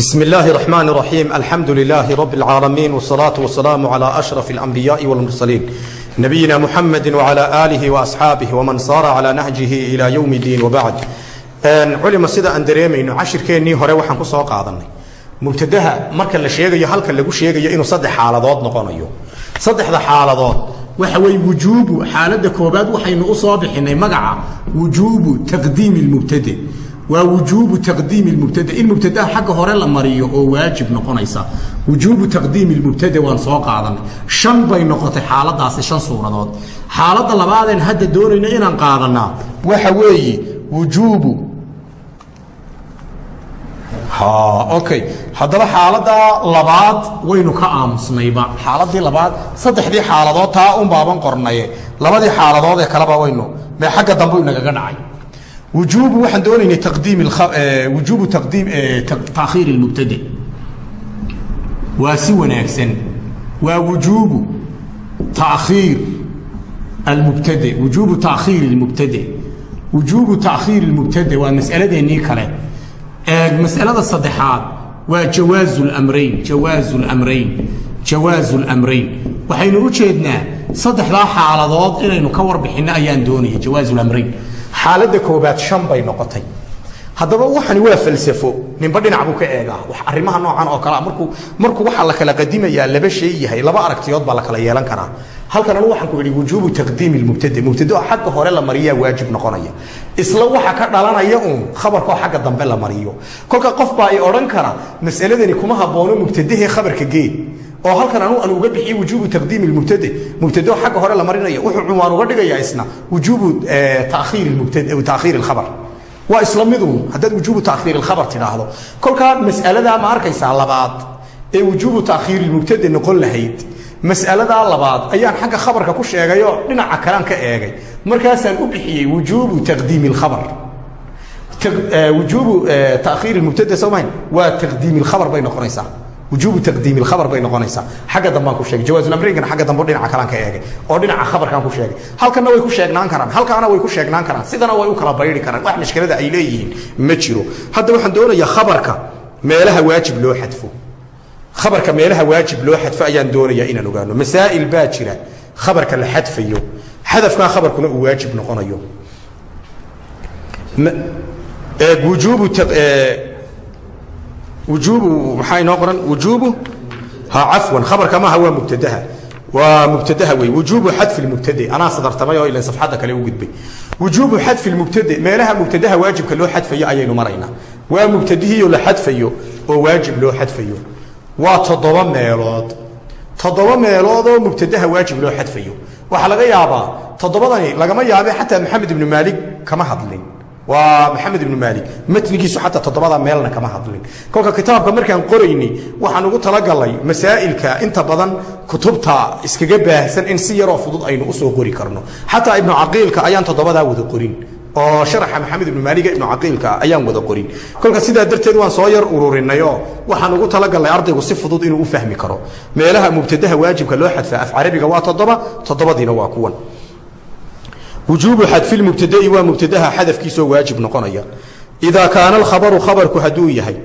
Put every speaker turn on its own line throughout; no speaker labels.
بسم الله الرحمن الرحيم الحمد لله رب العالمين والصلاة والسلام على أشرف الأنبياء والمرسلين نبينا محمد وعلى آله وأصحابه ومن صار على نهجه إلى يوم الدين وبعد culima sida aan dareemayno cashirkeennii hore waxaan ku soo qaadanay mubtadaha marka la sheegayo halka lagu sheegayo inuu saddex xaaladood noqonayo saddexda xaaladood waxa weye wujuubu xaaladda koobaad waxaynu u soo bixinay magaca wujuubu taqdiimi lmubtade waa wujuubu taqdiimi lmubtade in mubtadaha xagga hore la mariyo oo waajib noqonaysa wujuubu taqdiimi lmubtade waan soo qaadanay shan bay noqotay xaaladaasi shan suuradood. Xaaladda labaadeen hadda doonayna inaan qaadanaa. Waxa weeye wujuubu. Okay. Haddaba xaaladaa labaad waynu ka aamusnayba. Xaaladii labaad saddexdii xaaladood taa un baaban qornaye. Labadii xaaladood ee kaleba waynu me xagga dambe inagaga dhacay wujuubu waxaan doonaynay taqdiim wujuubu taqdiim taakhiir ilmubtade waa si wanaagsan waa wujuubu taakhiir almubtade wujuubu taakhiir ilmubtade wujuubu taakhiir ilmubtade waa mas'aladeennii kale masalada saddexaad waa jawaazu lamrayn jawaazu lamrayn jawaazu lamrayn waxaynu u jeednaa saddexdaa xaaladood inaynu ka warbixinno ayaan doonaya jawaazu lamrayn xaaladda koobaad shan bay noqotay. Haddaba waxani waa falsafo ninba dhinac buu ka eegaa. Arrimaha noocan oo kalea markuu markuu waxaa la kala qadimayaa laba shay yahay laba aragtiyood baa la kala yeelan karaa. Halkan waxaan ku idhi wujuubu taqdiimi lmubtade mubtadeo xagga hore la mariyaa waajib noqonaya. Isla waxa ka dhalanaya uun khabarkoo xagga dambe la mariyo. Kolka qof baa i odhan kara mas'aladani kuma haboono mubtadehee khabarka geed oo halkan anu aan uga bixiye wujuubu taqdiimi lmubtade mubtadeo xagga hore la marinaya wuxuu cunwaan uga dhigayaa isna wujuubu taakhiir mubtade taakhiir alkhabar. Waa isla miduun haddaad wujuubu taakhiir alkhabar tidhaahdo. Kolkaa mas'aladaa ma arkaysaa labaad ee wujuubu taakhiir ilmubtade noqon lahayd. Mas'aladaa labaad ayaan xagga khabarka ku sheegayoo dhinaca kalean ka eegay. Markaasaan u bixiyey wujuubu taqdiimi alkhabar. Wujuubu taakhiir ilmubtade soomayn waa taqdiimi alkhabar bay noqonaysaa wujuubu taqdiimi alkhabar bay noqonaysaa. Xagga dambaan ku sheegay jawaazulamrinkana xagga dambe dhinaca kalaan ka eegay oo dhinaca khabarkaan ku sheegay. Halkanna way ku sheegnaan karaan halkaana way ku sheegnaan karaan sidana way u kala bayri karaan. Wax mashkilada ay leeyihiin ma jiro. Hadda waxaan doonayaa khabarka meelaha waajib loo xadfo. Khabarka meelaha waajib loo xadfo ayaan doonayaa inaan ogaano. Masaa'il baa khabarka la xadfayo xadafkaa khabarkuna uu waajib noqonayo. Wujuubu wujuubu maxaa inoo qoran? Wujuubu cafwan khabarka maaha waa mubtadaha. Waa mubtadaha wey wujuubu xadfi lmubtade anaa sadartamay oo ilan safxadda kale u gudbay. Wujuubu xadfi lmubtade meelaha mubtadaha waajibka loo xadfayo ayaynu maraynaa waa mubtadihiioo la xadfayo oo waajib loo xadfayo. Waa toddoba meelood. Toddoba meelood oo mubtadaha waajib loo xadfayo. Waxaa laga yaabaa toddobadani lagama yaabe xataa maxamed ibnu maalig kama hadlin waa maxamed ibnu maalik matnigiisu xataa toddobada meelna kama hadlin. Kolka kitaabka markaan qoraynay waxaan ugu talagalay masaa'ilka inta badan kutubta iskaga baahsan in si yaroo fudud aynu u soo qori karno. Xataa ibnu caqiilka ayaan toddobadaa wada qorin. Oo sharaxa maxamed ibnu maaliga ibnu caqiilka ayaan wada qorin. Kolka sidaa darteed waan soo yar ururinayoo waxaan ugu talagalnay ardaygu si fudud inuu u fahmi karo. Meelaha mubtadaha waajibka loo xadfaa af carabiga waa toddoba toddobadiina waa kuwan wujuubu xadfi lmubtadai waa mubtadaha xadafkiisoo waajib noqonaya. Idaa kaana alkhabaru khabarku hadduu yahay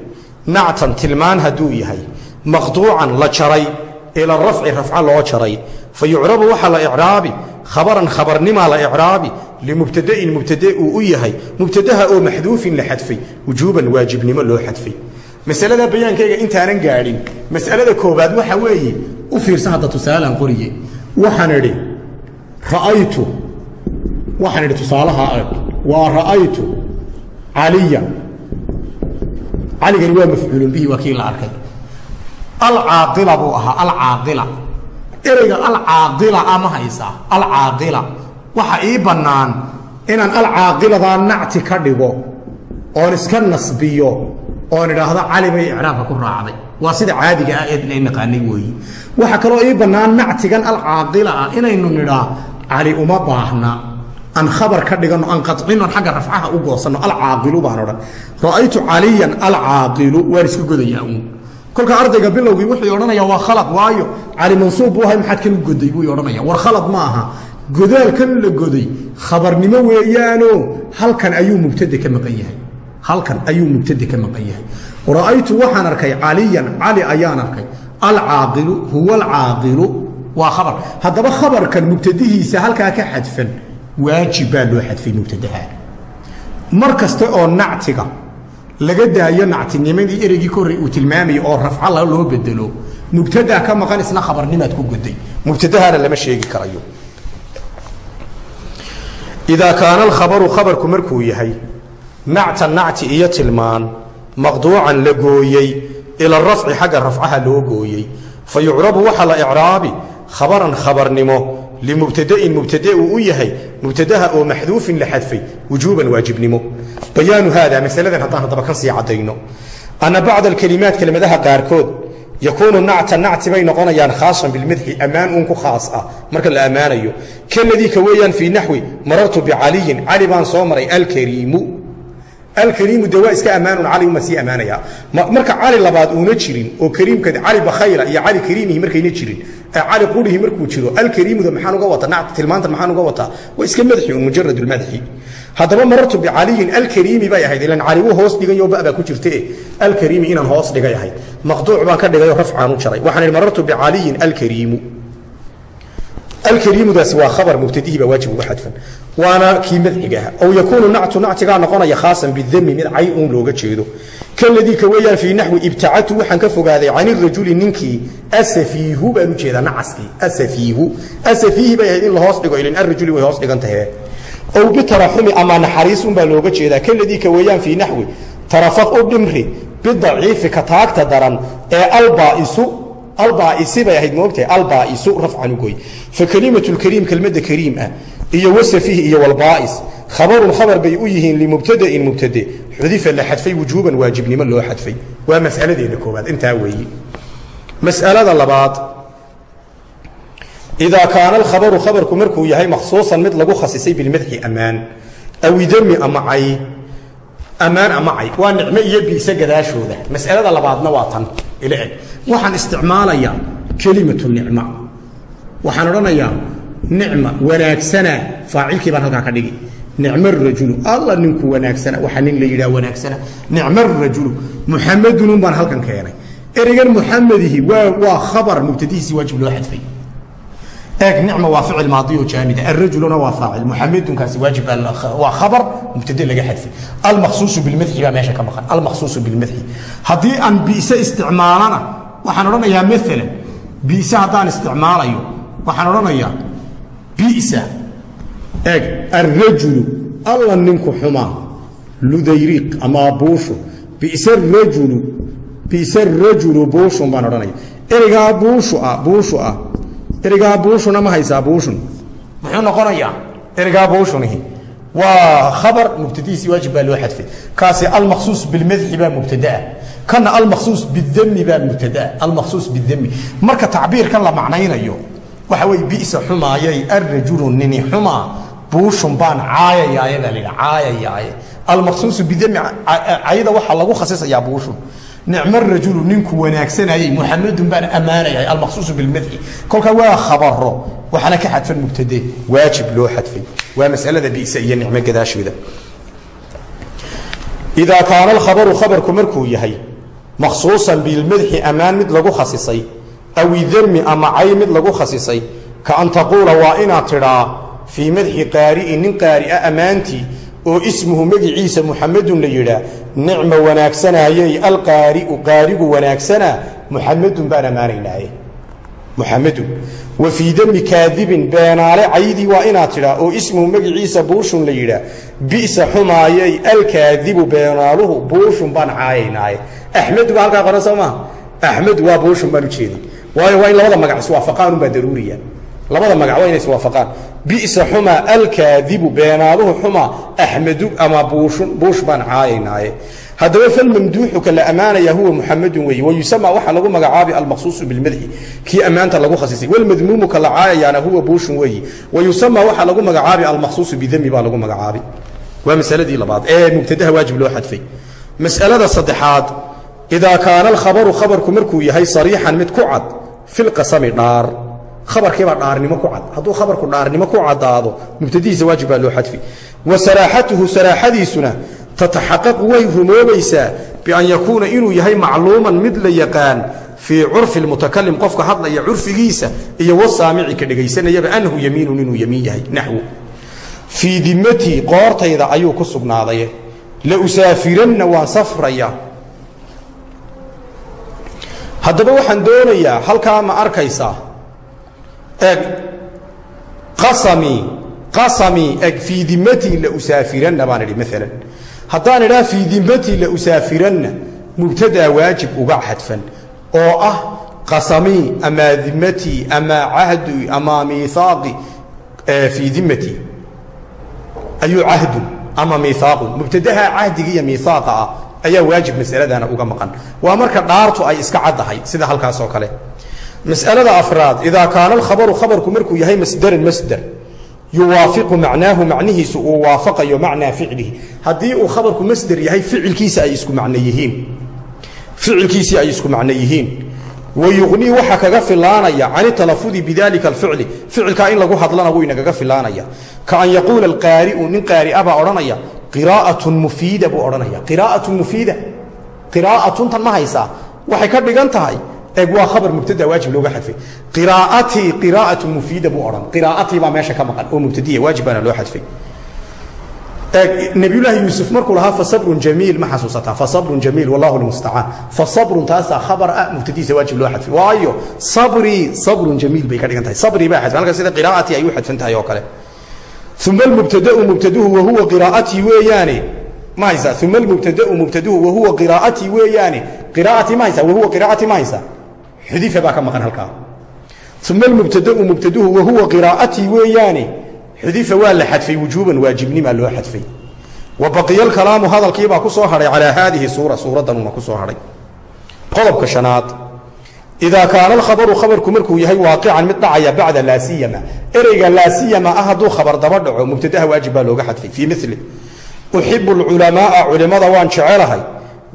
nactan tilmaan hadduu yahay maqduucan la jaray ila rafci rafca loo jaray fa yucrabu waxaa la icraabi khabaran khabarnimaa la icraabi limubtadain mubtade uu u yahay mubtadaha oo maxduufin la xadfay wujuuban waajibnimo loo xadfay. Masalada bayaankayga intaanan gaadhin masalada koobaad waxa weeye u fiirsa hadda tusaalaan qoriye. Waxaan waxaan idhi tusaalaha eg waa ra'aytu caliya. Caligani waa mafcuulun bihi waa kii la arkay. Alcaaqila buu ahaa alcaaqila ereyga alcaaqila ama haysaa alcaaqila waxa ii bannaan inaan alcaaqiladaa nacti ka dhigo oon iska nasbiyo oon idhaahdo cali bay icraabka ku raacday. Waa sida caadiga ah ee naqaanay weeyi. Waxaa kaloo ii bannaan nactigan alcaaqila ah inaynu nidhaa cali uma baahna aan khabar ka dhigano aan qacinon xagga rafcaha u goosanno alcaaqilu baan odhan. Ra'aytu caliyan alcaaqilu waan iska godayaa uun. Kolka ardayga bilowgii wuxuu odhanaya waa khalad waayo cali mansuub buu ahay maxaad kan u goday? Buu odhanaya. War khalad ma aha. Godaalkan la goday. Khabarnimo weeyaano halkan ayuu mubtade ka maqan yahay. Halkan ayuu mubtade ka maqan yahay. Ra'aytu waxaan arkay caliyan cali ayaan arkay. Alcaaqilu huwa alcaaqilu. Waa khabar. Haddaba khabarkan mubtadihiisa halkaa ka xadfan waajib baa loo xadfay mubtadaha. Mar kasta oo nactiga laga daayo nactinimadii ereygii ka horrey uu tilmaamayay oo rafca loo bedelo mubtadaa ka maqan isna khabarnimaad ku goday mubtadahana lama sheegi karayo. Idaa kaana alkhabaru khabarku markuu yahay nactan nacti iyo tilmaan maqduucan la gooyey ila rafci xagga rafcaha loo gooyey fa yucrabu waxaa la icraabi khabaran khabarnimo limubtadain mubtade uu u yahay mubtadaha oo maxduufin la xadfay wujuuban waajibnimo bayaanu haada masaladan haddaan haddaba kan sii caddayno anna bacda alkelimaat kelimadaha qaarkood yakuunu nacta nacti bay noqonayaan khaasan bilmadxi ammaan uun ku khaas ah marka la ammaanayo kaladii ka weeyaan fii naxwi marartu bicaliyin cali baan soo maray alkariimu alkariimu de waa iska ammaanun cali uma sii ammaanaya marka cali labaad uuna jirin oo kariimka cali qurihi markuu jiro alkariimuda maxaan uga wataa? Nacta tilmaantan maxaan uga wataa? Waa iska madxi un mujarad lmadxi haddaba marartu bicaliyin alkariimi bay ahayd ilan cali wuu hoos dhigayo babaa ku jirte alkariimi inaan hoos dhigay ahayd. Maqduuc baan ka dhigayo rafcaan u jaray. Waxaan idhi marartu bicaliyin alkariimu alkariimudaasi waa khabar mubtadihii baa waajib uga xadfan waana kii madxigaha aw yakuunu nactu nactigaa noqonaya khaasan bidami mid cay uun looga jeedo kaladii ka weeyaan fii naxwi ibtacatu waxaan ka fogaaday can irajuli ninkii asafiihu baan u jeedaa nacaskii asafiihu asafiihi bay ahayd in la hoos dhigo ilan arajuli way hoos dhigan tahee ow bitaraxumi ama naxariis unbaa looga jeedaa kaladii ka weeyaan fii naxwi tarafaq u dhimri bidaciifi ka taagta daran ee albaa'isu albaaisi bay ahayd moogtahay albaa'isu rafcan ugoy fa kelimatu lkariim kelmadda kariim ah iyo wasafiih iyo walbaa'is. Khabarun khabar bay u yihiin limubtadain mubtade. Xudifa la xadfay wujuuban waajibnimo loo xadfay. Waa masaladeena koowaad intaa weeye mas'alada labaad. Idaa kaana alkhabaru khabarku markuu yahay makhsuusan mid lagu khasisay bilmadxi ammaan aw idami ama cay ammaan ama cay waa nicmo iyo biise gadaashooda. Mas'alada labaadna waa tan ila eg. Waxaan isticmaalayaa kelimatu nicma. Waxaan odhanayaa nicma wanaagsana. Faacilkii baan halkaa ka dhigi. Nicma rajulu. Alla ninku wanaagsana. Waxaa nin la yidhaha wanaagsana. Nicma rajulu. Muxamadunun baan halkan keenay ereygan muxamedihi waa waa khabar mubtadihiisii waajib loo xadfay eeg nicma waa ficil maadi oo jaamida. Arajuluna waa faacil. Muxamedunkaasi waajib waa khabar mubtade laga xadfay. Almaqsuusu bilmadxi baa meesha ka maqan. Almaqsuusu bilmadxi haddii aan biise isticmaalana waxaan odhanayaa maalan biise haddaan isticmaalayo waxaan odhanayaa bisa eeg arajulu alla ninku xumaa ludayriiq ama buushu bisa rajulu bisa rajulu buushun baan odhanaya ereygaa buushu ah buushu ah ereygaa buushuna ma haysaa buushun. Muxuu noqonayaa? Ereygaa buushunihi waa khabar mubtadihiisii waajib baa loo xadfay. Kaasi almaqsuus bilmadxi baa mubtadaa. Kana almaqsuus bidami baa mubtadaa. Almaqsuus bidami marka tacbiirkan la macnaynayo waxa weye bisa xumaayay arajulu nini xumaa buushun baan caayayaaye baa laidha caayayaaye. Almaqsuusu bidami cayda waxaa lagu khasisayaa buushun nicmo rajulu ninku wanaagsanayey muxamedun baan ammaanayay almaqsuusu bilmadxi kolkaa waa khabaro waxaana ka xadfan mubtade waajib loo xadfay. Waa masalada bisa iyo nicmo gadaashooda. Idaa kaana alkhabaru khabarku markuu yahay makhsuusan bilmadxi ammaan mid lagu khasisay aw idami ama cay mid lagu khasisay ka an taquula waa inaad tidhaa fii madxi qaari'in nin qaari'a ammaantii oo ismuhu magiciisa muxamedun la yidhaa nicma wanaagsanayey alqaari'u qaarigu wanaagsanaa muxamedun baan ammaanaynaaye muxamedun wa fii dami kaadibin beenaale caydii waa inaad tidhaa oo ismuhu magiciisa buushun la yidhaa. Bi'sa xumaayey alkaadibu beenaaluhu buushun baan caayaynaaye axmedu baa halkaa qoran soo maaha axmed waa buushun baan u jeeday waayo waa in labada magac iswaafaqaanunbaa daruuriya. Labada magac waa inay iswaafaqaan bisa xumaa alkaadibu beenaaduhu xumaa axmedu ama buush baan caayaynaaye haddaba falmamduuxu ka la ammaanaya huwa muxamedun weeye wayusama waxaa lagu magacaabi almaqsuusu bilmadxi kii ammaanta lagu khasisay walmadmuumu ka la caayayaana huwa buushun weeye wayusama waxaa lagu magacaabi almaqsuusu bidami baa lagu magacaabi. Waa masaladii labaad ee mubtadaha waajib loo xadfay. Masalada saddexaad idaa kaana alkhabaru khabarku markuu yahay sariixan mid ku cad filqasami dhaar khabarkiibaa dhaarnimo ku cad. Hadduu khabarku dhaarnimo ku caddaado mubtadihiisa waajib baa loo xadfi. Wa saraaxatuhu saraaxadiisuna tataxaqaqu way rumoobaysaa bian yakuuna inuu yahay macluuman mid la yaqaan fii curfi lmutakalim qofka hadlaya curfigiisa iyo wasaamici ka dhegaysanayaba anahu yamiinun inuu yamiin yahay naxwu. Fii dimatii qoortayda ayuu ku sugnaaday la usaafiranna waan safraya. Haddaba waxaan doonayaa halkaa ma arkaysaa eg qasamii qasamii eg fii dimatii la usaafiranna baan idhi maalan haddaan idhaa fii dimatii la usaafiranna mubtadaa waajib uga xadfan oo ah qasamii amaa dimatii amaa cahdi amaa miihaaqi fii dimatii ayuu cahdun ama miihaaqun mubtadaha cahdiga iyo miihaaqa ah ayaa waajib masaladana uga maqan. Waa marka dhaartu ay iska caddahay sida halkaas oo kale masalada afraad idaa kaana alkhabaru khabarku markuu yahay masdaran masder yuwaafiqu macnaahu macnihiisu uu waafaqayo macnaa ficlihi. Haddii uu khabarku masder yahay ficilkiisa ay isku macno yihiin. Ficilkiisii ay isku macno yihiin. Wayuqnii waxaa kaga filaanaya can talafudi bidalika alficli. Ficilkaa in lagu hadlana wuu inagaga filaanaya. Ka an yaquula alqaari'u nin qaari'a baa odhanaya qiraa'atun mufiida buu odhanaya. Qiraa'atun mufiida. Qiraa'atuntan ma haysaa. Waxay ka dhigan tahay eeg waa khabar mubtada waajib looga xadfay. Qiraa'atii qiraa'atun mufiida buu odhan. Qiraa'atii baa meesha ka maqan oo mubtadiya waajib loo xadfay. Nabiyulaahi yuusuf markuu lahaa fasabrun jamiil ma xasuusataa. Fasabrun jamiil wallahu lmustacaan fasabrun taasaa khabar ah mubtadiisa waajib loo xadfay. Waayo sabrii sabrun jamiil bay ka dhigan tahay. Sabrii baa xadfan halka sida qiraa'atii ay u xadfan tahay oo kale. Uma almubtadau mubtaduhu wahuwa qiraa'atii weeyaane. Ma uma almubtadau mubtaduhu wahuwa qiraa'atii weeyaane. Qiraa'atii ma wahuwa qiraa'atii ma xudifa baa ka maqan halkaa. Uma almubtadau mubtaduhu wahuwa qiraa'atii weeyaane xudifa waa la xadfay wujuuban waajibnimaa loo xadfay. Wa baqiya alkalaamu hadalkiibaa ku soo hadhay calaa haadihi suura suuraddanuuna ku soo hadhay qodobka shanaad idaa kaana alkhabaru khabarku markuu yahay waaqican mid dhacaya bacda laa siyama. Ereyga laa siyama ah hadduu khabar daba dhaco mubtadaha waajib baa looga xadfay. Fii mili uxibu alculamaaa culimada waan jecelahay.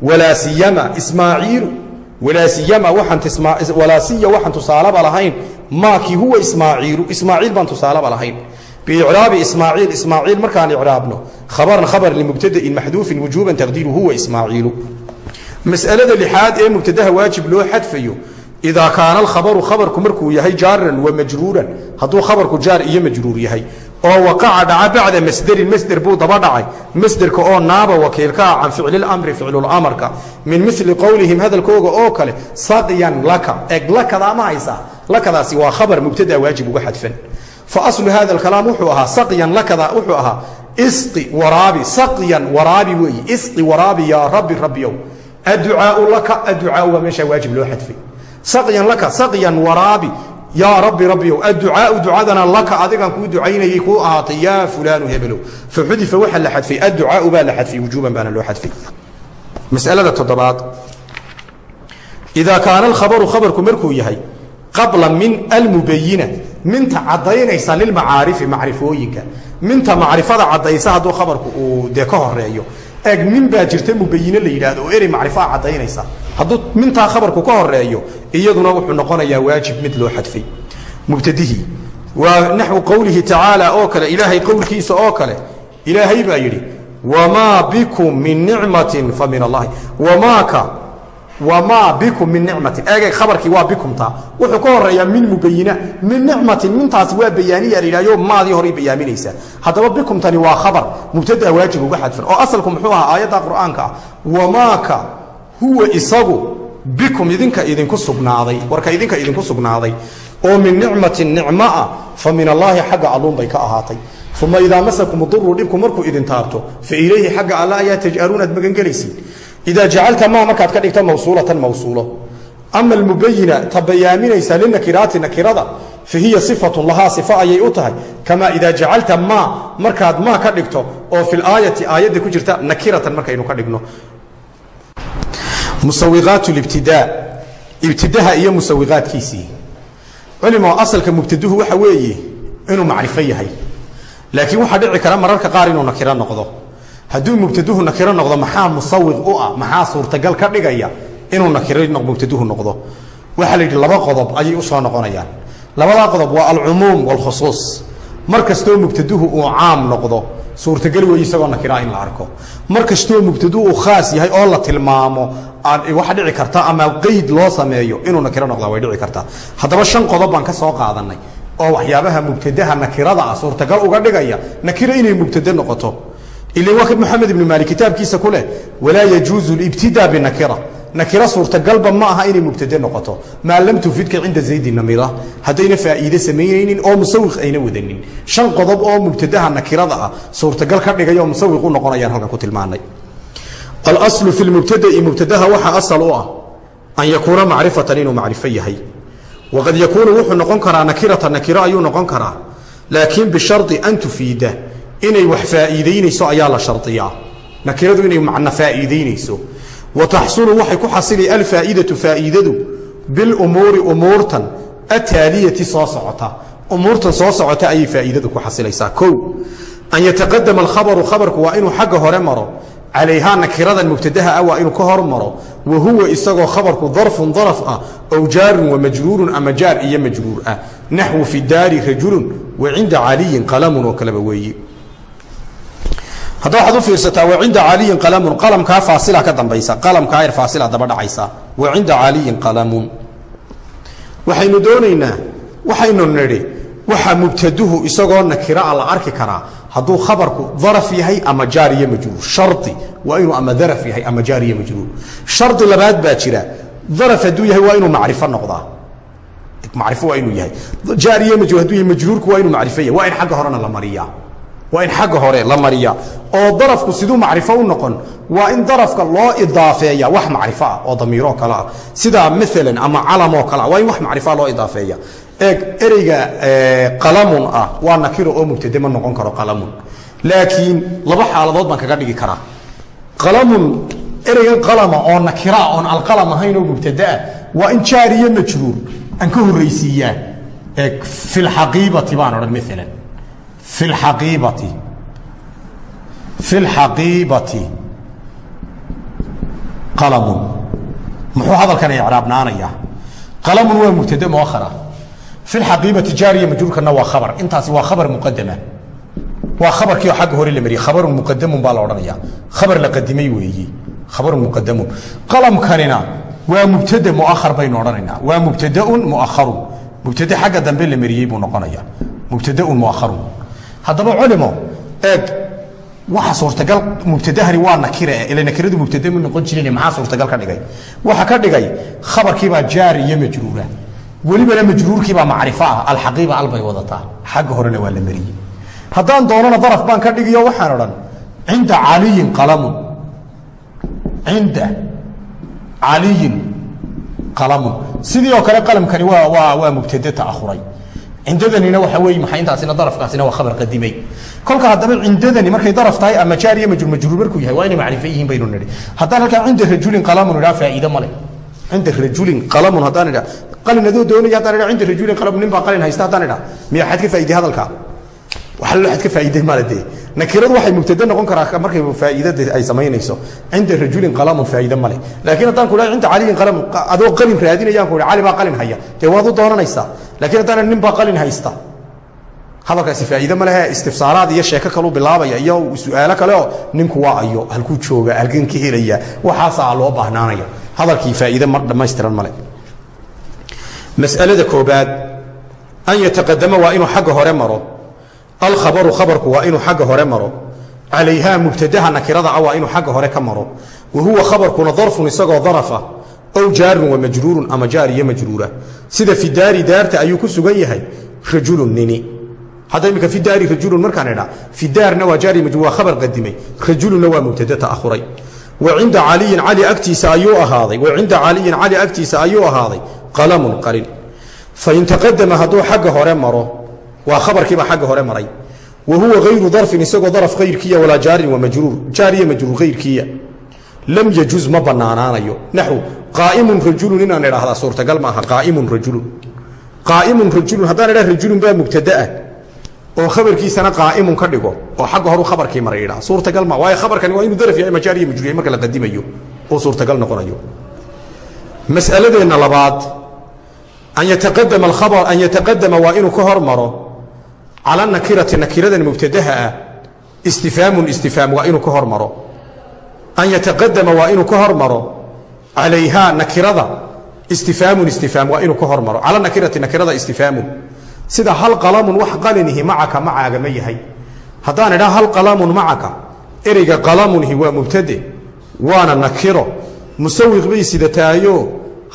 Walaa siyama ismaaciilu walaa siyama walaa siya waxaan tusaalaba lahayn maakii huwa ismaaciilu ismaaciil baan tusaalaba lahayn. Biicraabi ismaaciil ismaaciil markaan icraabno khabaran khabar limubtadain maxduufin wujuuban taqdiiru huwa ismaaciilu. Masalada lixaad ee mubtadaha waajib loo xadfayo idaa kaana alkhabaru khabarku markuu yahay jaaran wa majruuran hadduu khabarku jaar iyo majruur yahay oo waqaca dhaca bacda masderin masder buu daba dhacay. Masderka oo naaba wakiilka ah can ficlilamri ficlulamarka min mili qowlihim hadalkooga oo kale saqyan laka eg lakadaa ma haysaa lakadaasi waa khabar mubtada waajib uga xadfan. Faaslu hada alkalaam wuxuu ahaa saqyan lakada wuxuu ahaa isqi waraabi saqyan waraabi weeye isqi waraabi yaa rabbi rabbiyow adducaau laka adducaau waa meeshaa waajib loo xadfay. Saqyan laka saqyan waraabi yaa rabbi rabbiyow adducaau ducadana laka adigan kuu ducaynayay kuu ahaatay yaa fulaanu hebelow faxudifa waxaa la xadfay adducaau baa la xadfay wujuuban baana loo xadfay. Masalada toddobaad. Idaa kaana alkhabaru khabarku markuu yahay qabla min almubayina minta caddaynaysa lilmacaarifi macrifooyinka. Minta macrifada caddaysa hadduu khabarku uu ka horeeyo eeg min baa jirta mubayine la yidhaahdo oo erey macrifaa caddaynaysa. Hadduu mintaa khabarku ka horeeyo iyaduna wuxuu noqonayaa waajib mid loo xadfay. Mubtadihii waa naxwu qowlihi tacaala oo kale ilaahay qowlkiisa oo kale. Ilaahay baa yidhi wamaa bikum min nicmatin fa min allahi. Wamaaka wamaa bikum min nicmatin eegay khabarkii waa bikumta wuxuu ka horeeyaa min mubayina min nicmatin mintaas waa bayaaniya la yidhahyo maadii horay bayaaminaysaa haddaba bikumtani waa khabar mubtadaa waajib uga xadfan oo asalku muxuu ahaa aayadda qur'aanka ah wamaaka huwa isagu bikum idinka idinku sugnaaday warka idinka idinku sugnaaday oo min nicmatin nicmo ah fa min allaahi xagga alluun bay ka ahaatay uma idaa masakum duru dhibku markuu idin taabto fa ilayhi xagga alla ayaa taj'aluun magangelaysiin idaa jacalta maa markaad ka dhigto mawsuulatan mawsuulo ama almubayina ta bayaaminaysa linakiraati nakirada fa hiya sifatun lahaa sifa ayay u tahay kamaa idaa jacalta maa markaad maa ka dhigto oo fi laayati aayadda ku jirta nakiratan markaynu ka dhigno musawiqaat libtidaa ibtidaha iyo musawiqaadkiisii culimo asalka mubtaduhu waxa weeye inuu macrifo yahay laakiin waxaa dhici kara mararka qaar inuu nakiro noqdo hadduu mubtaduhu nakiro noqdo maxaa musawiq u ah? Maxaa suurtagal ka dhigaya inuu nakiro mubtaduhu noqdo? Waxaa la yidhi laba qodob ayay u noqonayaan. Labadaa qodob waa alcumuum waalkhusuus mar kastoo mubtaduhu uu caam noqdo suurtagal wey isagoo nakira in la arko. Mar kastoo mubtaduhu uu khaas yahay oo la tilmaamo waxa dhici karta ama qeyd loo sameeyo inuu nakiro noqdaa way dhici kartaa haddaba shan qodob baan ka soo qaadanay oo waxyaabaha mubtadaha nakirada ah suurtagal uga dhigaya nakiro inay mubtade noqoto waa maxamed ibnu maali kitaabkiisa ku leh walaa yajuuzu libtidaa binakira. Nakiro suurtagalba ma aha inay mubtade noqoto. Maa lam tufidka cinda zaydi namira haddayna faa'iide samaynaynin oo musawiq ayna wadanin. Shan qodob oo mubtadaha nakirada ah suurtagal ka dhigay oo musawiq u noqonayaan halkan ku tilmaanay. Alaslu fi lmubtadai mubtadaha waxaa asal u ah an yakuuna macrifatan inuu macrifo yahay. Waqad yakuunu wuxuu noqon karaa nakirata nakiro ayuu noqon karaa. Laakiin bishari an tufiida inay wax faa'iidaynayso ayaa la shariyaa nakiradu inay macno faa'iidaynayso wa taxsulu waxay ku xasili alfaa'idatu faa'iidadu bilumuuri umuurtan ataaliyati soo socota. Umuurtan soo socota ayay faa'iidadu ku xasilaysaa kow an yataqadama alkhabaru khabarku waa inuu xagga hore maro. Calayhaa nakiradan mubtadaha ah waa inuu ka hormaro wa huwa isagoo khabarku darfun daraf ah ow jaarun wa majruurun ama jaar iyo majruur ah. Naxwu fi daari rajulun wa cinda caliyin qalamun oo kaleba weeye hadda waxaad u fiirsataa wa cinda qalamun. Qalamkaa faasila ka dambaysa. Qalamkaa er faasila daba dhacaysa. Wa cinda qalamun. Waxaynu doonaynaa waxaynu nidhi waxa mubtaduhu isagoo nakira la arki karaa. Hadduu khabarku daraf yahay ama jaar iyo majruur. Shari waa inuu ama daraf yahay ama jaar iyo majruur. Shardi labaad baa jira daraf hadduu yahay waa inuu macrifo noqdaa. Macrifo waa inuu yahay. Jaar iyo majruur hadduu yahay majruurku waa inuu macrifo yahay. Waa in xagga horena la mariyaa. Waa in xagga hore la mariyaa oo darafku siduu macrifo u noqon waa in darafka loo idaafeeya wax macrifo ah oo damiiroo kale ah. Sidaa maalan ama calamoo kale ah waa in wax macrifoa loo idaafeeya. Eeg ereyga qalamun ah waa nakiro oo mubtade ma noqon karo qalamun. Laakiin laba xaaladood baan kaga dhigi karaa. Qalamun ereygan qalama oo nakiraa oon alqalam ahayn oo mubtadaah waa in jaar iyo majruur aan ka horraysiiyaa eeg fi lxaqiibati baan odhan maalan fi lxaqiibati fi lxaqiibati qalamun muxuu hadalkan icraabnaanayaa qalamun waa mubtade muakhara fi lxaqiibati jaariya majruurkana waa khabar intaasi waa khabar muqadama waa khabarkii oo xagga hore la mariyey khabarun muqadamun baa la odhanaya khabar la qadimay weeyi khabarun muqadamun qalamkanina waa mubtada muahar baynu odhanaynaa waa mubtadaun muaharun mubtade xagga dambe la mariyey buu noqonaya mubtadaun muaharun haddaba culimo eeg waxa suurtagal mubtadahani waa nakire ila nakiradu mubtade ma noqon jirin maxaa suurtagal ka dhigay? Waxa ka dhigay khabarkiibaa jaar iyo majruura. Welibana majruurkiibaa macrifo ah alxaqiiba albay wadataa xagga horena waa la mariyey. Haddaan doonana daraf baan ka dhigiyo waxaan odhan cinda caliyin qalamun. Cinda caliyin qalamun. Sidii oo kale qalamkani waa waa waa mubtade ta'ahuray cindadanina waxa weeye maxay intaasina darafkaasina waa khabar qadimay kolka haddaba cindadani markay daraf tahay ama jaar iyo majruur majruur markuu yahay waa inay macrifo yihiin baynu nidhi. Haddaan halkaa cinda rajulin qalamun idhaa faa'iide ma leh. Cinda rajulin qalamun haddaan idhaa qalin adoo doonaya haddaan idhaa cinda rajulin qalamun nin baa qalin haysta haddaan idhaa miya xad ka faa'iday hadalka waxa loo xad ka faa'iiday male dee. Nakiradu waxay mubtade noqon karaa markay faa'iidada ay samaynayso. Cinda rajulin qalamun faa'iide male laakiin haddaan ku dhahay cinda caliyin qalamun adoo qalin raadinayaan ku cali baa qalin haya. Dee waad u doonanaysaa? Laakiin haddaan nin baa qalin haysta hadalkaasi faa'iide ma lehe istifsaaraad iyo sheeko kaluu bilaabaya iyo su'aalo kale oo ninku waa ayo halkuu jooga halkan ka helaya waxaasaa loo baahnaanaya. Hadalkii faa'iide ma dhammaystiran male mas'alada koobaad an yataqadama waa inuu xagga hore maro. Alkhabaru khabarku waa inuu xagga hore maro. Calayhaa mubtadaha nakirada ah waa inuu xagga hore ka maro. Wa huwa khabarkuna darfun isagoo darafa ow jaarun wa majruurun ama jaar iyo majruura. Sida fi daarta ayuu ku sugan yahay rajulun nini hadda imika fi daari rajulun markaan idhaa fi daarna waa jaari majruur waa khabar qadimay. Rajulunna waa mubtada ta'ahuray wa cinda caliyin cali agtiisa ayuu ahaaday. Wa cinda caliyin cali agtiisa ayuu ahaaday. Qalamun qalin fain taqadama hadduu xagga hore maro waa khabarkiiba xagga hore maray. Wa huwa hayru darfin isagoo daraf hayrkiya walaa jaarin wa majruur. Jaar iyo majruur hayrkiya lam yajuz ma banaanaanayo naxw qaa'imun rajulun inaan idhaahdaa suurtagal maaha qaa'imun rajulun. Qaa'imun rajulun haddaan idhaha rajulun baa mubtadaah oo khabarkiisana qaa'imun ka dhigo oo xagga horu khabarkii maray idhaa suurtagal ma waayo khabarkani waa inuu daraf yahay majaar yahay marka la qadimayo oo suurtagal noqonayo. Mas'aladeenna labaad an yataqadama alkhabar an yataqadama waa inuu ka hormaro cala nakirati nakiradan mubtadaha ah istifhaamun istifhaam waa inuu ka hormaro. An yataqadama waa inuu ka hormaro calayhaa nakirada istifhaamun istifhaam waa inuu ka hormaro. Cala nakirati nakirada istifhaamun sida hal qalamun wax qalinihi macaka macaaga ma yahay. Haddaan idhaa hal qalamun macaka ereyga qalamunihi waa mubtade waana nakiro. Musawiq bay sidataayo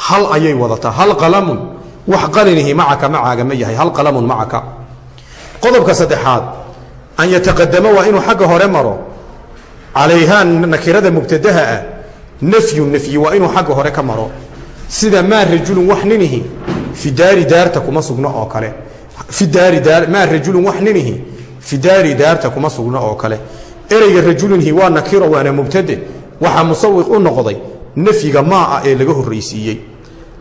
hal ayay wadataa. Hal qalamun wax qalinihi macaka macaaga ma yahay. Hal qalamun macaka. Qodobka saddexaad an yataqadama waa inuu xagga hore maro. Calayhaa nakirada mubtadaha ah nafyu nafyi waa inuu xagga hore ka maro. Sida maa rajulun wax ninihi fi daari daarta kuma sugno oo kale maa rajulun wax ninihi fi daari daarta kuma sugno oo kale. Ereyga rajulunhi waa nakiro waana mubtade. Waxaa musawiq u noqday nafyiga maa ah ee laga horraysiiyey.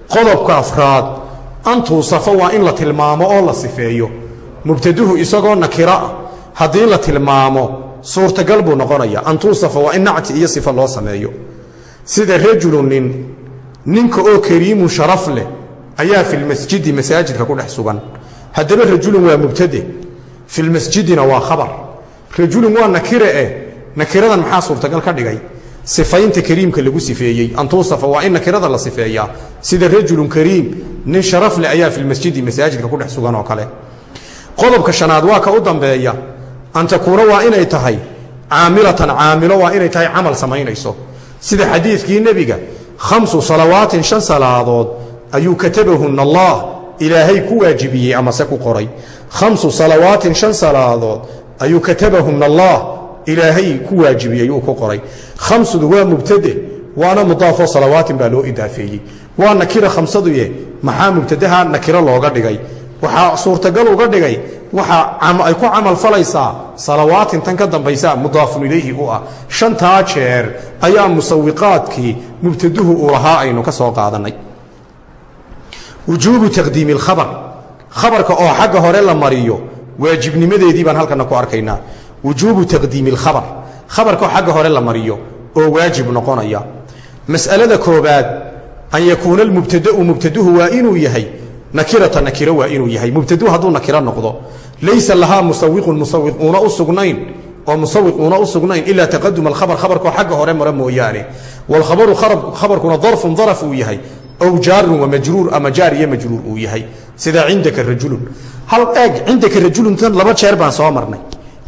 Qodobka afraad an tuusafa waa in la tilmaamo oo la sifeeyo. Mubtaduhu isagoo nakiro ah. Haddii la tilmaamo suurtagal buu noqonaya an tuusafa waa in nacti iyo sifa loo sameeyo. Sida rajulun nin ninka oo kariimun sharaf leh ayaa filmasjidi masaajidka ku dhex sugan haddaba rajulun waa mubtade filmasjidina waa khabar. Rajulun waa nakire eh. Nakiradan maxaa suurtagal ka dhigay? Sifaynta kariimka lagu sifeeyey. An tuusafa waa in nakirada la sifeeyaa. Sida rajulun kariim nin sharaf leh ayaa filmasjidi masaajidka ku dhex sugan oo kale. Qodobka shanaad waa ka u dambeeya. An takuuna waa inay tahay caamilatan caamilo waa inay tahay camal samaynayso. Sida xadiidkii nebiga khamsu salawaatin shan salaadood ayuu katabahunna allah ilaahay ku waajibiyey amase ku qoray. Khamsu salawaatin shan salaadood ayuu katabahunna allah ilaahay ku waajibiyey uu ku qoray. Khamsudu waa mubtade waana mudaafo salawaatin baa loo idaafeeyey. Waa nakira khamsaduye maxaa mubtadaha nakiro looga dhigay? Waxaa suurtagal uga dhigay waxa ay ku camal falaysaa salawaatin tan ka dambaysa mudaafun ilayhi u ah. Shantaa jeer ayaa musawiqaadkii mubtaduhu uu lahaa aynu ka soo qaadanay wujuubu taqdiimi alkhabar. Khabarka oo xagga hore la mariyo waajibnimadeedii baan halkana ku arkaynaa. Wujuubu taqdiimi alkhabar. Khabarka oo xagga hore la mariyo oo waajib noqonaya. Mas'alada koobaad an yakuuna almubtadau mubtaduhu waa inuu yahay nakirata nakiro waa inuu yahay. Mubtadu hadduu nakiro noqdo laysa lahaa musawiqun musawiq uuna u sugnayn oo musawiq uuna u sugnayn ilaa taqaduma alkhabar. Khabarkoo xagga hore mara mooyaane. Walkhabaru khabarkuna darfun daraf uu yahay ow jaarun wa majruur ama jaar iyo majruur uu yahay. Sida cindaka rajulun. Hal eeg cindaka rajulun tan laba jeer baan soo marnay.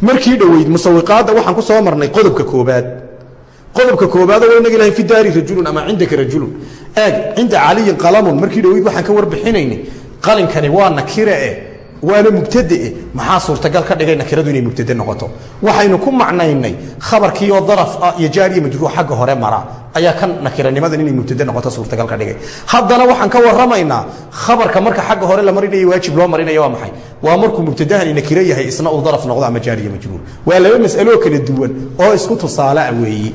Markii dhoweyd musawiqaadda waxaan ku soo marnay qodobka koobaad qodobka koobaad oo inaga ilahay fi daari rajulun ama cindaka rajulun. Eeg cinda caliyin qalamun. Markii dhoweyd waxaan ka warbixinaynay. Qalinkani waa nakire eh waana mubtadae maxaa suurtagal ka dhigay nakiradu inay mubtade noqoto? Waxaynu ku macnaynay khabarkiioo daraf ah iyo jaar iyo majruur xagga hore mara ayaa kan nakiranimadan inay mubtade noqoto suurtagal ka dhigay. Haddana waxaan ka warramaynaa khabarka marka xagga hore la marinayo waajib loo marinaya waa maxay? Waa markuu mubtadahani nakiro yahay isna uu daraf noqdo ama jaar iyo majruur waa laba mas'aloo kala duwan oo isku tusaale weeyi.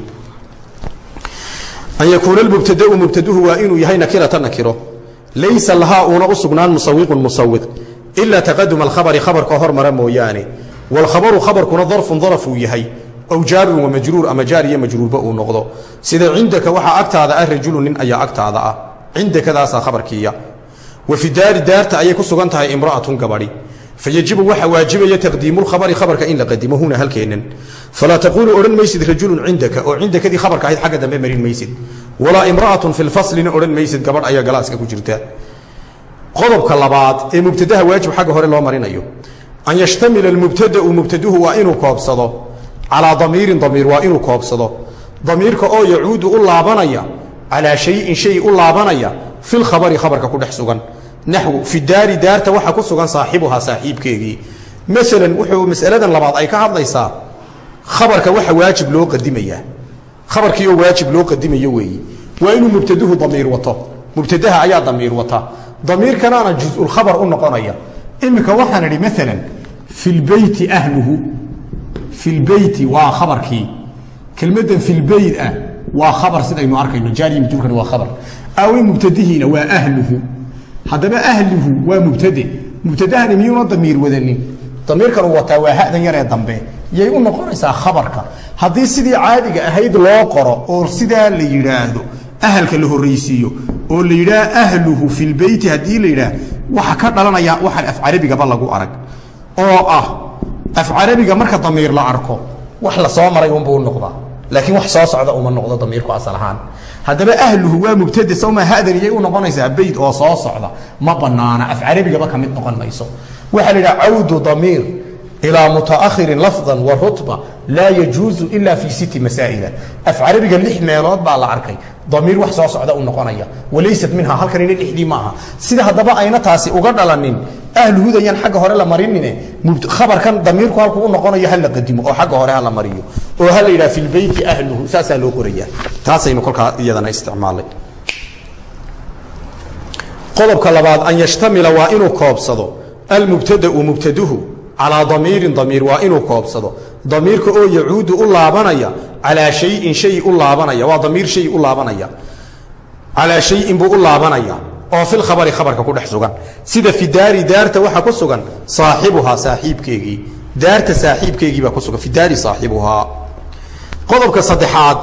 An yakuuna mubtadau mubtaduhu waa inuu yahay nakirata nakiro. Laysa lahaa uuna u sugnaan musawiqun musawiq ilaa taqaduma alkhabari khabarka hormara mooyaane walkhabaru khabarkuna darfun daraf uu yahay aw jaarun wa majruur ama jaar iyo majruurba uu noqdo sida cindaka waxaa agtaada ah rajulun nin ayaa agtaada ah cindakadaasaa khabarkiiya wa fi daari daarta ayay ku sugan tahay imra'atun gabadhi fayajibu waxa waajibaya taqdiimulkhabari khabarka in la qadimo huna halkeennan falaa taquulu odhan maysid rajulun cindaka oo cindakadii khabarka ahayd xagga dambe marin maysid walaa imra'atun fi lfaslina odhan maysid gabadh ayaa galaaska ku jirta qodobka labaad ee mubtadaha waajib xagga hore loo marinayo. An yashtamila almubtadau mubtaduhu waa inuu koobsado. Calaa damiirin damiir waa inuu koobsado. Damiirka oo yacuudu u laabanaya calaa shayin shay u laabanaya fi lkhabari khabarka ku dhex sugan. Naxwu fi daari daarta waxaa ku sugan saaxibuhaa saaxiibkeegii. Maalan wuxuu masaladan labaad ay ka hadlaysaa khabarka waxa waajib loo qadimayaa khabarkii oo waajib loo qadimayo weeyi. Waa inuu mubtaduhu damiir wato. Mubtadaha ayaa damiir wata damiirkanaana juزulkhabar u noqonaya. Iminka waxaan idhi maalan fi lbeyti ahluhu fi lbeyti waa khabarkii. Kelmaddan fi lbeyt ah waa khabar sidaynu arkayno. Jaariya majruurkani waa khabar. Aawey mubtadihiina waa ahluhu. Haddaba ahluhu waa mubtade mubtadahani miyuuna damiir wadanin damiirkan uu wataa waa hadan yaree dambe. Yay u noqonaysaa khabarka. Haddii sidii caadiga ahayd loo qoro oo sidaa la yidhaahdo ahalka la horraysiiyo oo la yidhaah ahluhu fi lbeyti haddii la yidhaah waxa ka dhalanaya waxaan af carabigaba lagu arag. Oo ah af carabiga marka damiir la arko wax la soo maray unbuu noqdaa. Laakiin wax soo socda uma noqdo damiirku asal ahaan. Haddaba ahluhu waa mubtade sawma hadan iyay u noqonaysaa bayd oo soo socda? Ma banaana af carabigaba ka mid noqon mayso. Waxaa la yidhaha cawdu damiir ilaa mutaakhirin lafdan wa rutba laa yajuuzu ila fi siti masaa'ila. Af carabiga lix meelood baa la arkay. Damiir wax soo socda u noqonaya. Walaysat minha halkanina lixdii ma aha sida haddaba ayna taasi uga dhalanin ahluhudayaan xagga hore la marinine khabarkan damiirku halku u noqonayo ha qadimo oo xagga hore ha la mariyo. Oo ha yidhaha fi lbeyti ahluhu saasaa loo qoraya taasaynu kolkaa iyadana isticmaalay. Qodobka labaad an yashtamila waa inuu koobsado. Almubtadau mubtaduhu calaa damiirin damiir waa inuu koobsado damiirka oo yacuudu u laabanaya calaa shayin shay u laabanaya waa damiir shay u laabanaya calaa shayin buu u laabanaya oo fil khabari khabarka ku dhex sugan. Sida fi daarta waxaa ku sugan saaxibuhaa saaxiibkeegii. Daarta saaxiibkeegiibaa ku sugan fi daari qodobka saddexaad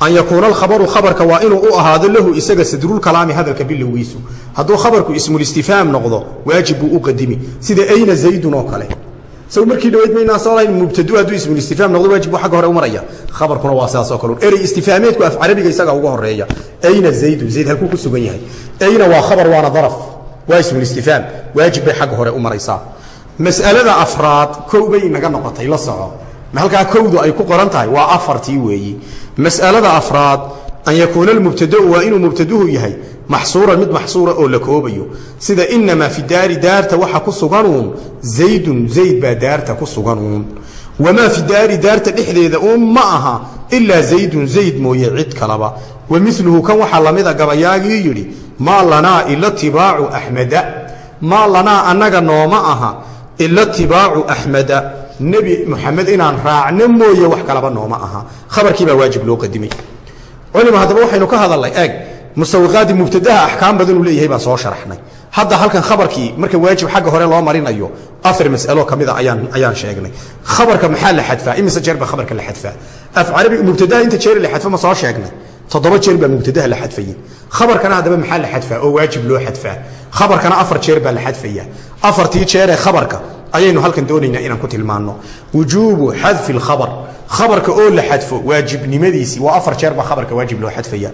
an yakuuna alkhabaru khabarka waa inuu u ahaado lahu isaga sadrulkalaami hadalka bilowgiisu. Hadduu khabarku ismulistifhaam noqdo waajib buu u qadimi. Sida ayna zaydun oo kale saw markii dhaweyd maynaa soo lahayn mubtadu hadduu ismulistifhaam noqdo waajib buu agga hore u maraya khabarkuna waa sidaas oo kale. Erey istifhaameedku af carabiga isaga uga horreeya ayna zaydun zayd halkuu ku sugan yahay. Ayna waa khabar waana daraf. Waa ismulistifhaam waajib bay xagga hore u maraysaa. Mas'alada afraad kow bay inaga noqotay la soco. Halkaa kowdu ay ku qoran tahay? Waa afartii weeyi. Mas'alada afraad an yakuuna almubtadau waa inuu mubtaduhu yahay maxsuuran mid maxsuura oo la koobayo sida inamaa fi daari daarta waxa ku suganuun zaydun zayd baa daarta ku suganuun wamaa fi daari daarta dhexdeeda uun ma aha ilaa zaydun zayd mooye cid kalaba wa miluhu kan waxaa lamida gabayaagii yidhi maa lanaa ila tibaacu axmeda maa lanaa annaga nooma aha ila tibaacu axmeda nebi muxamed inaan raacno mooye wax kalaba nooma aha khabarkii baa waajib loo qadimay culima haddaba waxaynu ka hadalnay eeg musawiqaadii mubtadaha axkaam badanuu leeyahay baan soo sharaxnay hadda halkan khabarkii marka waajib xagga hore loo marinayo afar mas'alo ka mida ayaan sheegnay. Khabarka maxaa la xadfaa? Imise jeer baa khabarka la xadfaa? Af carabi mubtadaha inta jeer la xadfo ma soo sheegnay. Toddoba jeer baa mubtadaha la xadfayey khabarkana haddaba maxaa la xadfaa? Oo waajib loo xadfaa. Khabarkana afar jeer baa la xadfaya afartii jeeree khabarka ayaynu halkan doonaynaa inaan ku tilmaanno. Wujuubu xadfi lkhabar khabarka oo la xadfo waajibnimadiisii waa afar jeer baa khabarka waajib loo xadfaya.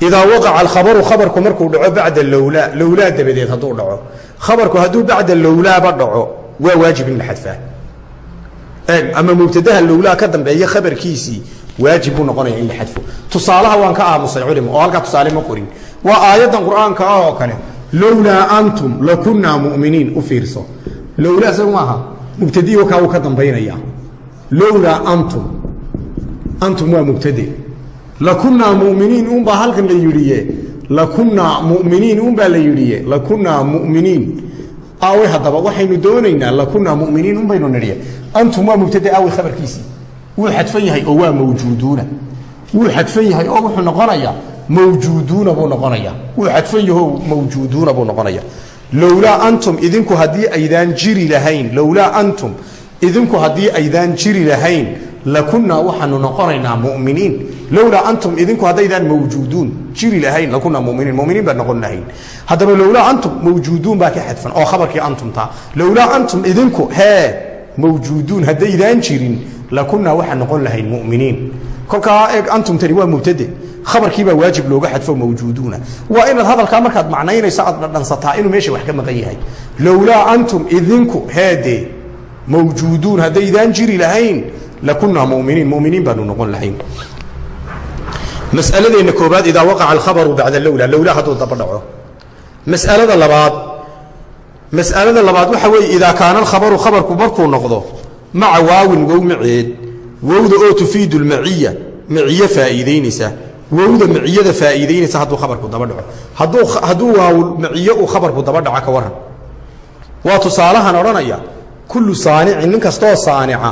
Idaa waqaca alkhabaru khabarku markuu dhaco bacda lowlaa lowlaa dabadeed hadduu dhaco khabarku hadduu bacda lowlaaba dhaco waa waajib in la xadfaa. Ama mubtadaha lowlaa ka dambeeya khabarkiisii waajib buu noqonaya in la xadfo. Tusaalaha waan ka aamusay culimo oo halkaa tusaale ma qorin. Waa aayaddan qur'aanka ah oo kale lowlaa antum lakunaa muminiin u fiirso. Lowlaa isagu maaha mubtadihi kaa uu ka dambaynaya lowlaa antum antum waa mubtade lakunaa muminiin unbaa halkan la yidhiye. Lakunaa muminiin unbaa la yidhiye. Lakunaa muminiin. Aawe haddaba waxaynu doonaynaa lakunaa muminiin unbaynu nidhiye. Antum waa mubtade aawe khabarkiisii wuu xadfan yahay oo waa mawjuuduuna. Wuu xadfan yahay oo wuxuu noqonayaa mawjuuduuna buu noqonaya wuu xadfan yaho mawjuuduuna buu noqonaya lowlaa antum idinku haddii aydaan jiri lahayn lowlaa antum idinku haddii aydaan jiri lahayn lakunaa waxaanu noqonaynaa muminiin. Lowlaa antum idinku haddaydaan mawjuuduun jiri lahayn lakunaa muminiin muminiin baan noqon lahayn. Haddaba lowlaa antum mawjuuduun baa ka xadfan oo khabarkii antumta lowlaa antum idinku hee mawjuuduun haddaydaan jirin lakunaa waxaan noqon lahayn muminiin. Kolkaa eeg antumtani waa mubtade. Khabarkiibaa waajib looga xadfo mawjuuduuna. Waa inaad hadalkaa markaad macnaynayso aad dhadhansataa inuu meesha wax ka maqan yahay. Lowlaa antum idinku heede mawjuuduun haddaydaan jiri lahayn lakunaa muminiin muminiin baanu noqon lahayn masaladeenna koobaad idaa waqaca alkhabaru bacda lowlaa lowlaa hadduu daba dhaco masalada labaad mas'alada labaad waxa weeye idaa kaana alkhabaru khabarku markuu noqdo maca waawin wow maceed wowda oo tufiidu lmaciya maciye faa'iidaynaysa wowda maciyada faa'iidaynaysa hadduu khabarku daba dhaco hadduu waaw maciye uu khabarku daba dhaco ka warran waa tusaalahan odhanaya kullu saanicin nin kastoo saanica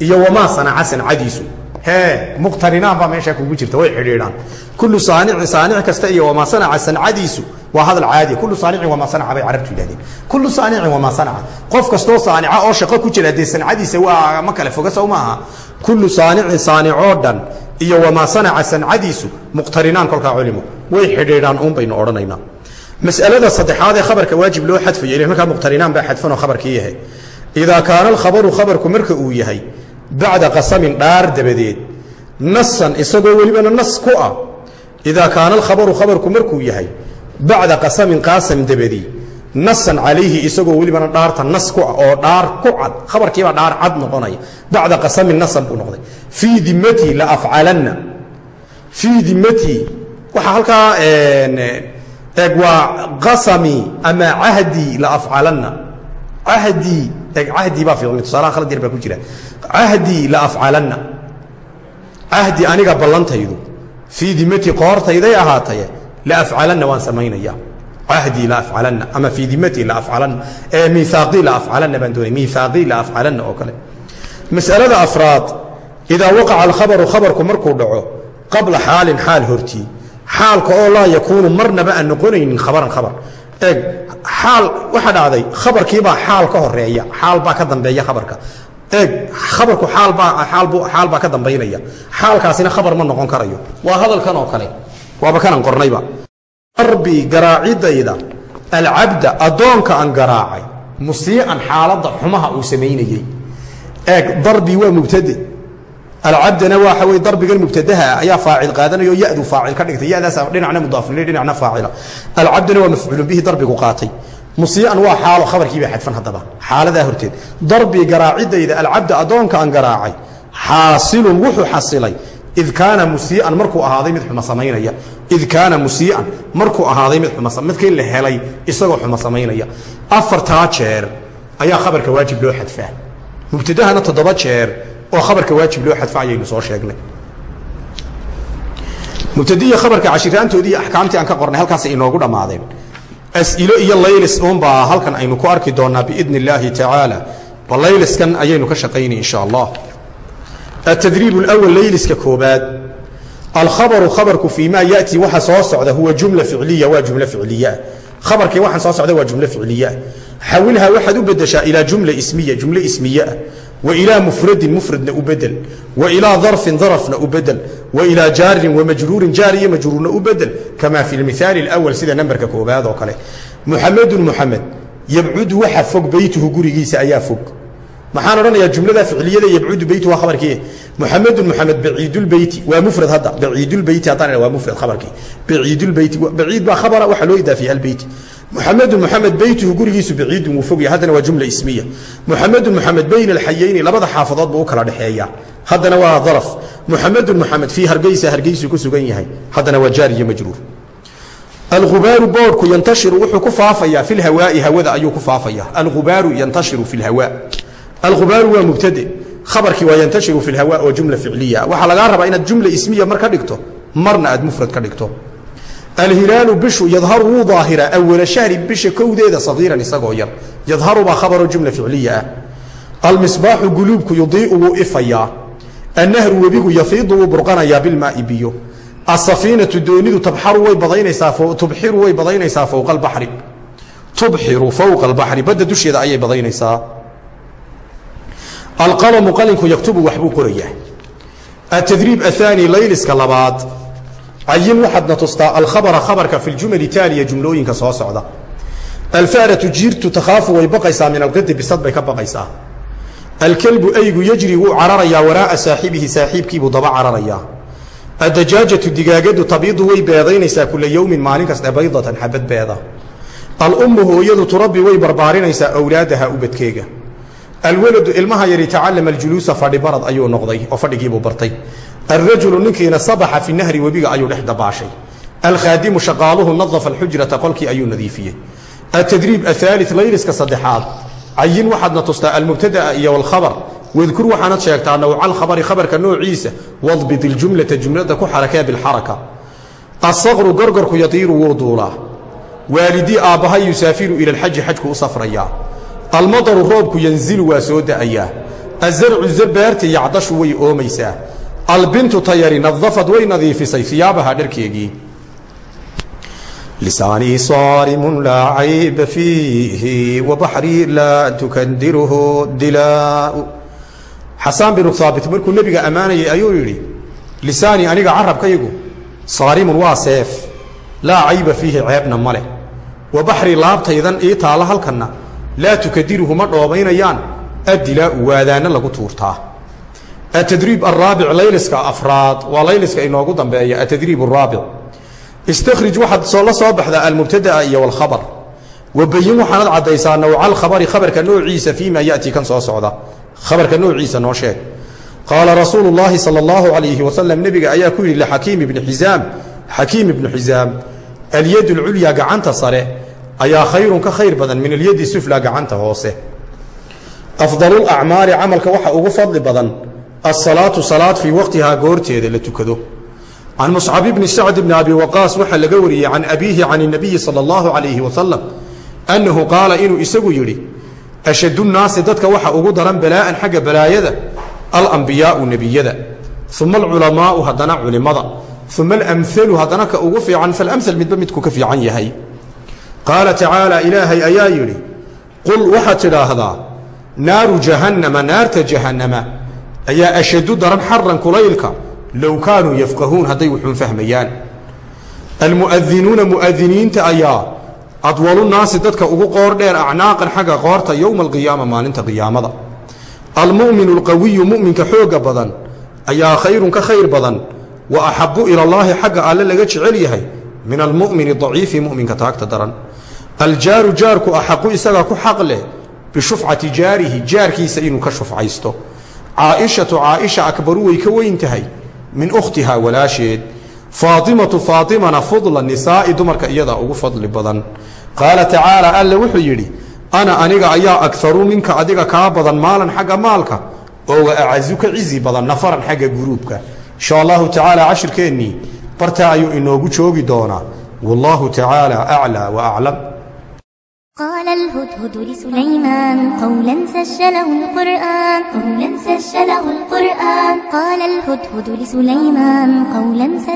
iyo wamaa sanaca sancadiisu hee muqtarinaan baa meeshaa kugu jirta way xidhiidhaan. Kullu saanici saanic kasta iyo wamaa sanaca sancadiisu waa hadal caadiya kullu saanicin wamaa sanaca bay carabtu yidhahdeen kullu saanicin wamaa sanaca qof kastoo saanica oo shaqo ku jira dee sancadiisa waa ma kale foga sow kullu saanicin saanicoo dhan iyo wamaa sanaca sancadiisu muqtarinaan kolkaa culimo way xidhiidhaan uun baynu odhanaynaa. Mas'alada saddexaad ee khabarka waajib loo xadfayo ilan markaa muqtarinaan baa xadfanoo khabarkii yahay idaa kaana alkhabaru khabarku marka uu yahay bacda qasamin dhaar dabadeed nasan isagoo welibana nas ku ah idaa kaana alkhabaru khabarku markuu yahay bacda qasamin qaasam dabadii nasan calayhi isagoo welibana dhaarta nas ku ah oo dhaar ku cad khabarkiibaa dhaar cad noqonaya bacda qasamin nasan buu noqday fii dimatii la afcalanna fii dimatii waxaa halkaa eeg waa qasami ama cahdii la afcalanna cahdii cahdi aniga ballantaydu fii dimatii qoortayday ahaataye la afcalanna waan samaynaya cahdii la afcalanna ama fii dimatii la afcalanna ee miihaaqii la afcalanna baan doonay miihaaqii la afcalanna oo kale. Mas'alada afraad idaa waqaca alkhabaru khabarku markuu dhaco qabla xaalin xaal hortii xaalka oo laa yakuunu marnaba aan noqonaynin khabaran khabar. Eeg xaal waxaa dhacday khabarkiibaa xaal ka horreeya xaal baa ka dambeeya khabarka. Eeg khabarku aalbaa ka dambaynaya. Xaalkaasina khabar ma noqon karayo. Waa hadalkan oo kale waaba kanan qornayba. Darbi garaacidayda alcabda addoonka aan garaacay musii'an xaaladda xumaha uu samaynayey eeg darbi waa mubtade alcabdana waxa wey darbigan mubtadaha ayaa faacil qaadanayo yadu faacil ka dhigtay yadaas dhinacna mudaafile dhinacna faacila. Alcabdana waa mafcuulun bihi darbigu qaatay. Musii'an waa xaalo khabarkiibaa xadfan haddaba. Xaaladaa horteed darbi garaacidayda alcabda addoonka aan garaacay xaasilun wuxuu xasilay. Id kaana musii'an markuu ahaaday mid xuma samaynaya. Id kaana musii'an markuu ahaaday mid midkii la helay isagoo xuma samaynaya. Afartaa jeer ayaa khabarka waajib loo xadfaa. Mubtadahana toddoba jeer oo khabarka waajib loo xadfa soo sheegnay. Mubtadiya khabarka cashiraantoodii axkaamtii aan ka qornay halkaasay inoogu dhammaadeen. As'ilo iyo laylis uunbaa halkan aynu ku arki doonnaa biidn illaahi tacaala bal layliskan ayaynu ka shaqaynay insha allah. Atadriib اlwal layliska koobaad. Alkhabaru khabarku fii maa yaأtii waxa soo socda huwa jumla ficliya waa jumlo ficliyaa khabarkii waxaan soo socda waa jumlo ficliyaa xawilhaa waxaad u bedeshaa ilaa jumla ismiya jumlo ismiyaah ilaa mufradin mufradna u bedel. Ilaa darfin darafna u bedel. Ilaa jaarin wamajruurin jaar iyo majruurna u bedel. Kama fi lmithaali اlأwl sida nambarka koobaad oo kale. Muxamedun muxamed yabcudu waxa fog beytuhu gurigiisa ayaa fog. Maxaan odhanayaa jumlada ficliyada yabcudu beyti waa khabarkii. Muxamedun muxamed baciidulbeyti waa mufrad hadda. Baciidulbeyti haddaan waa mufrad khabarkii. Baciidulbeyti baciid baa khabara waxaa loo idaafiya albeyti muxamedun muxamed beytuhu gurigiisu baciidun wuu fogya haddana waa jumla ismiya. Muxamedun muxamed bayna alxayayni labada xaafadood buu u kala dhexeeya haddana waa daraf. Muxamedun muxamed fii hargeysa hargeysuu ku sugan yahay. Haddana waa jaar iyo majruur. Alubaaru boorku yantashiru wuxuu ku faafayaa fi lhawaai hawada ayuu ku faafaya algubaaru yantashiru fi lhawa albaaru waa mubtade. Khabarkii waa yantashiru fi lhawa oo jumla ficliya. Waxaa lagaa rabaa inaad jumla ismiya mar ka dhigto marna aad mufrad ka dhigto alhilaalu bishu yadharu wuu daahira awala shahri bisha kowdeeda sagiiran isagoo yar. Yadharu baa khabaroo jumla ficliya ah. Almisbaaxu guluubku yudiiu wuu ifayaa. Annahru webigu yafiidu wuu burqanayaa bilmaai biyo. Asafiinatu doonidu tabxaru way badaynaysaa fowqa albaxri tubxiru fowqa albaxri badda dusheeda ayay badaynaysaa alqalamu qalinku yaktubu waxbuu qorayaa atadriib ahaani layliska labaad cayin waxaadna tustaa alkhabara khabarka fi ljumali taaliya jumlooyinka soo socda. Alfaratu jiirtu takhaafu way baqaysaa min alqidi bisad bay ka baqaysaa. Alkelbu aygu yajri wuu cararayaa waraaa saaxibihi saaxiibkiibuu daba cararayaa. Addajaajatu digaagadu tabiidu way beedaynaysaa kula yowmin maalin kaste baydatan xabad beeda. Alummu hooyadu turabbi way barbaarinaysaa awlaadaha ubadkeega alwaladu ilmaha yari tacalama aljuluusa fadhi barad ayuu noqday oo fadhigiibuu bartay alrajulu ninkiina sabaxa fi nahri webiga ayuu dhex dabaashay alkhaadimu shaqaaluhu nadafa alxujrata qolkii ayuu nadiifiyey atadriib ahaali layliska saddexaad cayin waxaadna tustaa almubtadaa iyo alkhabar wadkur waxaanad sheegtaa nawca alkhabari khabarka noociisa wadbit iljumlata jumlada ku xarakee bilxaraka asaqru gorgorku yatiiru wuu duulaa waalidii aabbaha yusaafiru ila alxaji xajku u safrayaa almadaru roobku yanzilu waa soo da'ayaa azarcu zabaarti yacdashu way oomaysaa albintu tayari nadafad way nadiifisay iyaabaha dharkeegii. Lisaanii saarimun laa cayba fiihi wabaxrii laa tukandiruhu dilaau. Xasaan binu haabit markuu nebiga ammaanayay ayuu yidhi lisaanii aniga carabkaygu saarimun waa seef laa cayba fiihi ceebna ma leh. Wa baxrii laabtaydan ii taalla halkanna laa tukadiruhu ma dhoobaynayaan addilaau waadaana lagu tuurtaa atadriib araabic layliska afraad waa layliska inoogu dambeeya atadriib araabic istakhrij waxaad la soo baxdaa almubtadaa iyo walkhabar wabayin waxaanad caddaysaa nawca alkhabari khabarka noociisa fii ma ya'tii kan soo socda khabarka noociisa noo sheeg qaala rasuulu llaahi sala allahu calayhi wasalam nebiga ayaa ku yidhi lixakiim ibni xisaam xakiim ibnu xisaam alyad lculyaa gacanta sare ayaa khayrun ka khayr badan min alyadi sufla gacanta hoose afdalulacmaali camalka waxa ugu fadli badan asalaatu salaad fii waqtihaa goorteeda la tukado can muscab bni sacd bni abi waqaas waxaa laga wariyey can abiihi can اnabiyi salى اllahu alayhi wasalam annahu qaala inuu isagu yidhi ashadu nnaasi dadka waxa ugu daran balaa'an xagga balaayada alambiyaau nebiyada uma alculamaau haddana culimada uma alamhalu haddana ka ugu fiican falamhal midba midku ka fiican yahay qaala tacaala ilaahay ayaa yidhi qul waxaad tidhaahdaa naaru jahannama naarta jahannama ayaa ashadu daran xaran kulaylka low kaanuu yafqahuun hadday wuxuun fahmayaan. Almu'adinuuna mu'adiniinta ayaa adwalu naasi dadka ugu qoor dheer acnaaqan xagga qoorta yowma alqiyaama maalinta qiyaamada. Almu'minu alqawiyu mu'minka xoogga badan ayaa khayrun ka khayr badan wa axabu ila allaahi xagga alle laga jecel yahay min almu'mini daciifi mu'minka taagta daran. Aljaaru jaarku axaqu isagaa ku xaq leh bishufcati jaarihi jaarkiisa inuu ka shufcaysto caaishatu caaisha akbaru way ka weyn tahay. Min ukhtihaa walaasheed. Faatimatu faatimana fudla nisaa'i dumarka iyadaa ugu fadli badan. Qaala tacaala alle wuxuu yidhi ana aniga ayaa agaru minka adiga kaa badan maalan xagga maalka oo wa acazu ka cizi badan nafaran xagga guruubka. Insha allahu tacaala cashirkeennii bartaa ayuu inoogu joogi doonaa. Wallahu tacaala aclaa wa
قال الهدهد لسليمان قولا سشله القرآن قولا سشله القرآن قال الهدهد لسليمان قولا سشله